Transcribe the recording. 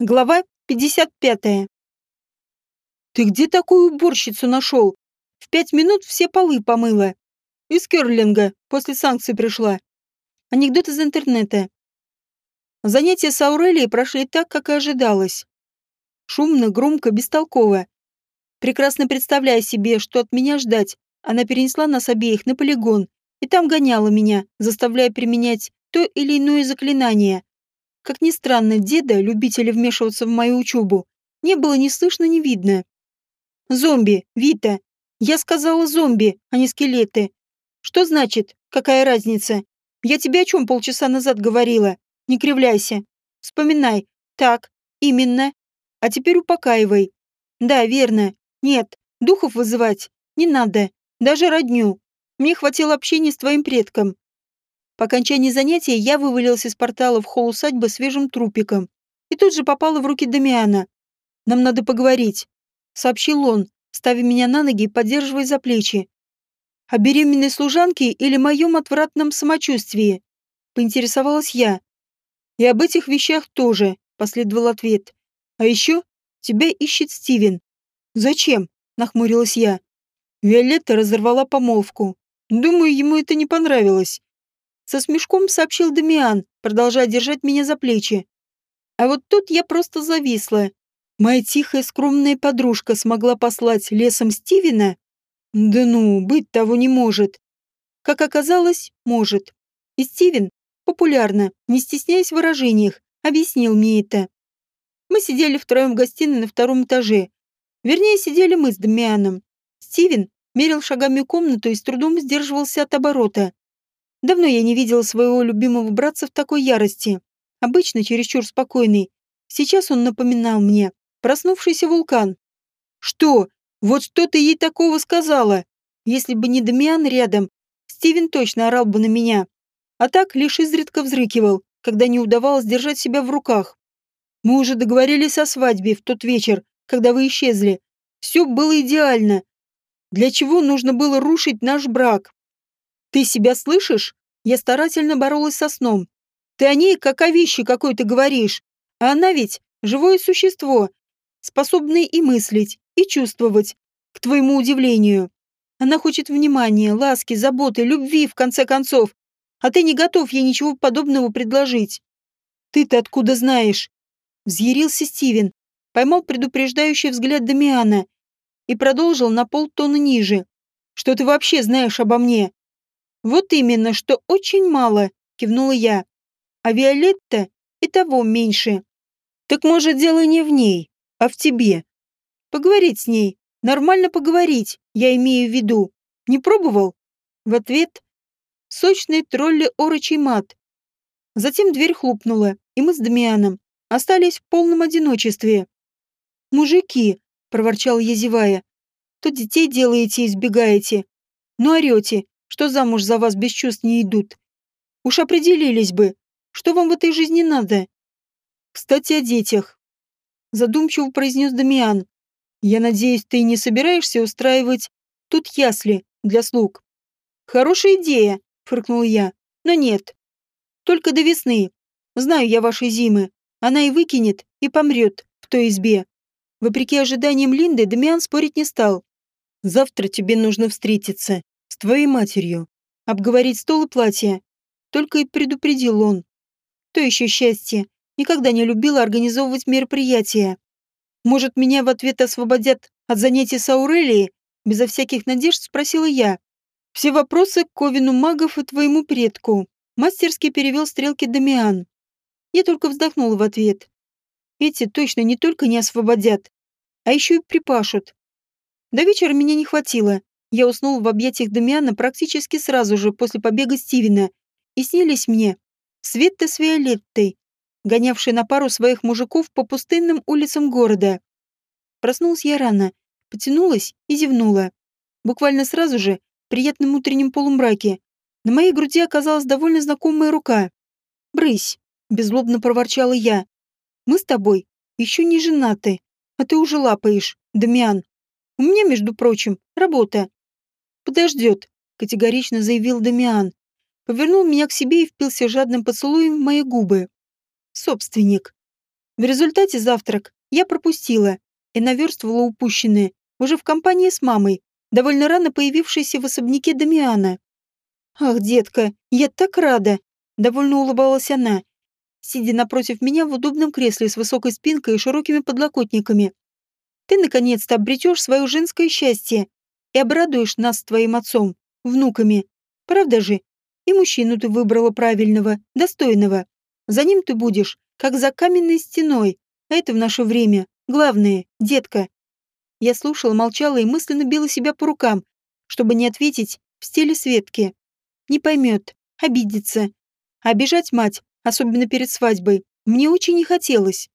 Глава 55. «Ты где такую уборщицу нашел? В пять минут все полы помыла. Из Керлинга, после санкций пришла. Анекдот из интернета. Занятия с Аурелией прошли так, как и ожидалось. Шумно, громко, бестолково. Прекрасно представляя себе, что от меня ждать, она перенесла нас обеих на полигон и там гоняла меня, заставляя применять то или иное заклинание, как ни странно, деда, любителя вмешиваться в мою учебу, не было ни слышно, ни видно. «Зомби, Вита! Я сказала зомби, а не скелеты. Что значит, какая разница? Я тебе о чем полчаса назад говорила? Не кривляйся. Вспоминай. Так, именно. А теперь упокаивай. Да, верно. Нет, духов вызывать не надо. Даже родню. Мне хватило общения с твоим предком. По окончании занятия я вывалился из портала в холл усадьбы свежим трупиком и тут же попала в руки Дамиана. «Нам надо поговорить», — сообщил он, ставя меня на ноги и поддерживая за плечи. «О беременной служанке или моем отвратном самочувствии?» — поинтересовалась я. «И об этих вещах тоже», — последовал ответ. «А еще тебя ищет Стивен». «Зачем?» — нахмурилась я. Виолетта разорвала помолвку. Думаю, ему это не понравилось. Со смешком сообщил Дамиан, продолжая держать меня за плечи. А вот тут я просто зависла. Моя тихая скромная подружка смогла послать лесом Стивена? Да ну, быть того не может. Как оказалось, может. И Стивен, популярно, не стесняясь в выражениях, объяснил мне это. Мы сидели втроем в гостиной на втором этаже. Вернее, сидели мы с Дамианом. Стивен мерил шагами комнату и с трудом сдерживался от оборота. Давно я не видела своего любимого братца в такой ярости. Обычно чересчур спокойный. Сейчас он напоминал мне проснувшийся вулкан. Что? Вот что ты ей такого сказала? Если бы не Дамиан рядом, Стивен точно орал бы на меня. А так лишь изредка взрыкивал, когда не удавалось держать себя в руках. Мы уже договорились о свадьбе в тот вечер, когда вы исчезли. Все было идеально. Для чего нужно было рушить наш брак? Ты себя слышишь? Я старательно боролась со сном. Ты о ней как о вещи какой-то говоришь. А она ведь живое существо, способное и мыслить, и чувствовать, к твоему удивлению. Она хочет внимания, ласки, заботы, любви, в конце концов. А ты не готов ей ничего подобного предложить. Ты-то откуда знаешь? Взъярился Стивен, поймал предупреждающий взгляд Дамиана и продолжил на полтона ниже. Что ты вообще знаешь обо мне? «Вот именно, что очень мало», — кивнула я. «А Виолетта и того меньше. Так может, дело не в ней, а в тебе. Поговорить с ней, нормально поговорить, я имею в виду. Не пробовал?» В ответ сочный тролли орочий мат. Затем дверь хлопнула, и мы с Дамианом остались в полном одиночестве. «Мужики», — проворчал я, зевая, — «то детей делаете избегаете, но орете, что замуж за вас без чувств не идут. Уж определились бы, что вам в этой жизни надо. Кстати, о детях. Задумчиво произнес Дамиан. Я надеюсь, ты не собираешься устраивать тут ясли для слуг. Хорошая идея, фыркнул я. Но нет. Только до весны. Знаю я вашей зимы. Она и выкинет, и помрет в той избе. Вопреки ожиданиям Линды, Дамиан спорить не стал. Завтра тебе нужно встретиться с твоей матерью. Обговорить стол и платье. Только и предупредил он. То еще счастье. Никогда не любила организовывать мероприятия. Может, меня в ответ освободят от занятий с Аурелией? Безо всяких надежд спросила я. Все вопросы к Ковину магов и твоему предку. Мастерски перевел стрелки Дамиан. Я только вздохнула в ответ. Эти точно не только не освободят, а еще и припашут. До вечера меня не хватило, я уснул в объятиях Дамиана практически сразу же после побега Стивена, и снились мне Светта с Виолеттой, гонявшие на пару своих мужиков по пустынным улицам города. Проснулась я рано, потянулась и зевнула. Буквально сразу же, в приятном утреннем полумраке, на моей груди оказалась довольно знакомая рука. «Брысь!» — беззлобно проворчала я. «Мы с тобой еще не женаты, а ты уже лапаешь, Дамиан. У меня, между прочим, работа. «Подождет», — категорично заявил Дамиан. Повернул меня к себе и впился жадным поцелуем в мои губы. «Собственник». В результате завтрак я пропустила и наверстывала упущенное уже в компании с мамой, довольно рано появившейся в особняке Дамиана. «Ах, детка, я так рада!» — довольно улыбалась она, сидя напротив меня в удобном кресле с высокой спинкой и широкими подлокотниками. «Ты наконец-то обретешь свое женское счастье и обрадуешь нас твоим отцом, внуками. Правда же? И мужчину ты выбрала правильного, достойного. За ним ты будешь, как за каменной стеной. А это в наше время. Главное, детка. Я слушала, молчала и мысленно била себя по рукам, чтобы не ответить в стиле Светки. Не поймет, обидится. обижать мать, особенно перед свадьбой, мне очень не хотелось.